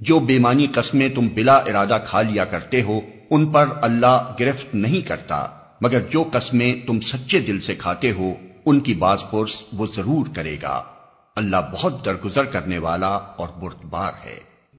جو بیمانی قسمیں تم بلا ارادہ کھا لیا کرتے ہو، ان پر اللہ گرفت نہیں کرتا، مگر جو قسمیں تم سچے دل سے کھاتے ہو، ان کی باز پرس وہ ضرور کرے گا۔ اللہ بہت درگزر کرنے والا اور بردبار ہے۔